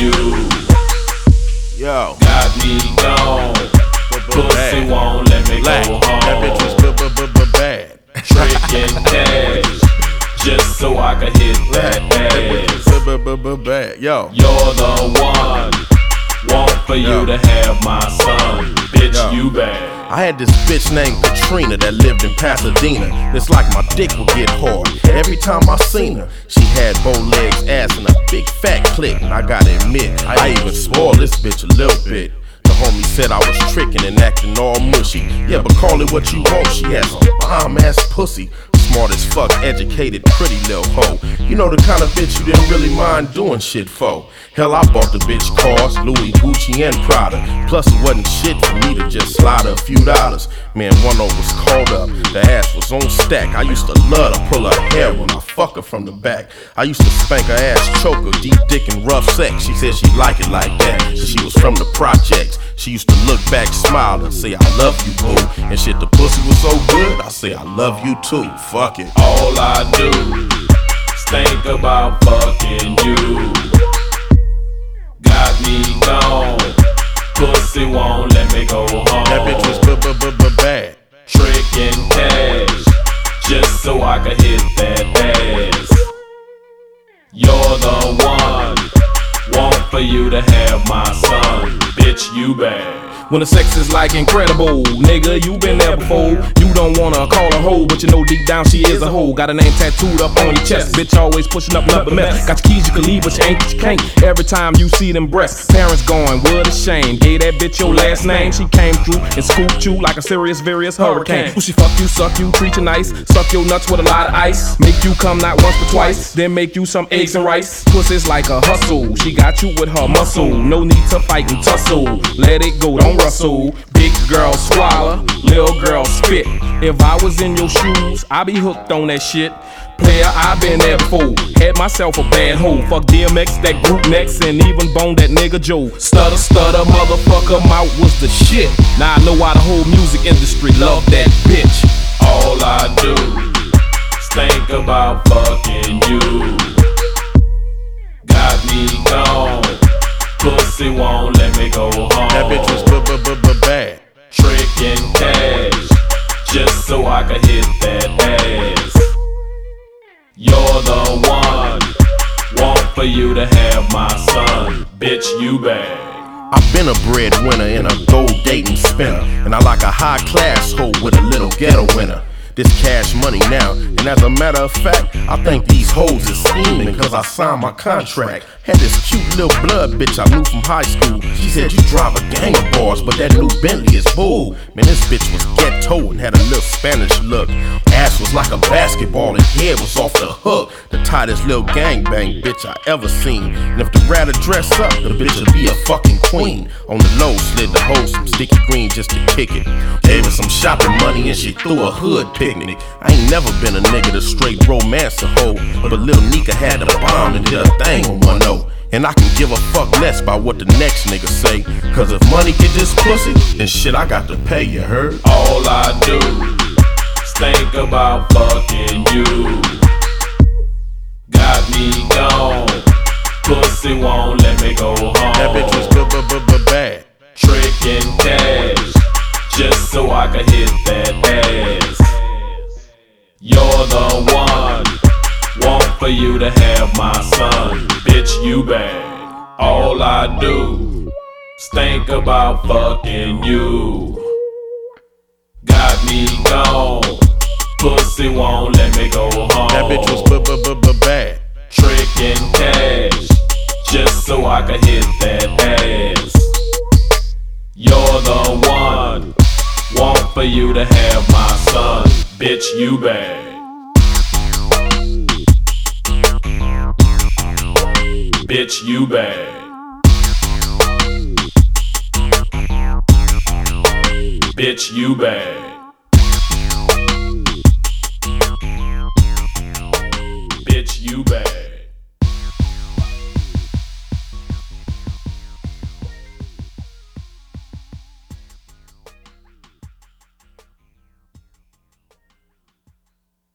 you. Yo. Got me gone. Pussy won't let me Black. go home. That bitch was b b bad. drinking cash. Just so I can hit that ass. B b bad. Yo. You're the one. Want for Yo. you to have my son. Bitch, Yo. you bad. I had this bitch named Katrina that lived in Pasadena. It's like my dick would get hard every time I seen her. She had bow legs, ass, and a big fat. And I gotta admit, I even spoiled this bitch a little bit. The homie said I was tricking and acting all mushy. Yeah, but call it what you want. She has some bomb ass pussy. Fuck, educated, pretty little hoe. You know the kind of bitch you didn't really mind doing shit for. Hell, I bought the bitch cars, Louis, Gucci, and Prada. Plus, it wasn't shit for me to just slide a few dollars. Man, one over was called up, the ass was on stack. I used to love to pull her hair when I fuck her from the back. I used to spank her ass, choke her, deep dick and rough sex. She said she like it like that, she was from the projects. She used to look back, smile, and say, I love you, boo. And shit, the pussy was so good, I say, I love you too. Fuck it. All I do is think about fucking you. Got me gone. Pussy won't let me go home. That bitch was b b b bad. tricking cash just so I could hit that ass. You're the one. Want for you to have my son. Bitch, you bad. When the sex is like incredible, nigga, you been there before. You don't wanna call her hoe, but you know deep down she is a hoe. Got a name tattooed up on your chest, bitch always pushing up nothing mess. Got your keys you can leave, but you ain't you can't. Every time you see them breasts, parents going, what a shame. Gave that bitch your last name, she came through and scooped you like a serious, various hurricane. Well, she fuck you, suck you, treat you nice, suck your nuts with a lot of ice, make you come not once but twice, then make you some eggs and rice. Pussy's like a hustle, she got you with her muscle. No need to fight and tussle, let it go, don't rustle. Big girl swallow, little girl spit. If I was in your shoes, I'd be hooked on that shit. Player, I been there before. Had myself a bad hoe. Fuck DMX, that group next, and even bone that nigga Joe. Stutter, stutter, motherfucker, mouth was the shit. Now I know why the whole music industry love that bitch. Me go home. That bitch was b b b b bad. tricking cash just so I could hit that ass. You're the one. Want for you to have my son. Bitch, you bad. I've been a breadwinner and a gold dating spinner. And I like a high class hoe with a little ghetto winner. This cash money now, and as a matter of fact, I think these hoes is scheming cause I signed my contract. Had this cute little blood bitch I knew from high school. She said, You drive a gang of bars, but that new Bentley is bull. Man, this bitch was ghetto and had a little Spanish look. Ass was like a basketball and head was off the hook. The tightest little gangbang bitch I ever seen. And if the rather dress up, the bitch would be a fucking queen. On the low, slid the hoe some sticky green just to kick it. Gave her some shopping money and she threw a hood picnic. I ain't never been a nigga to straight romance a hoe. But little Nika had a bomb and did a thing on one note. And I can give a fuck less by what the next nigga say. Cause if money get this pussy, then shit I got to pay, you heard? All I do is think about fucking you. Got me gone. Pussy won't let me go home. That bitch was b b b bad. tricking cash just so I could hit that ass. You're the one. Want for you to have my son. Bitch, you bad. All I do is think about fucking you. Got me gone. Pussy won't let me go home. That bitch was b b b b bad. tricking cash just so I could hit that ass. You're the one. Want for you to have my son. Bitch, you bad. Bitch, you bad. Bitch, you bad.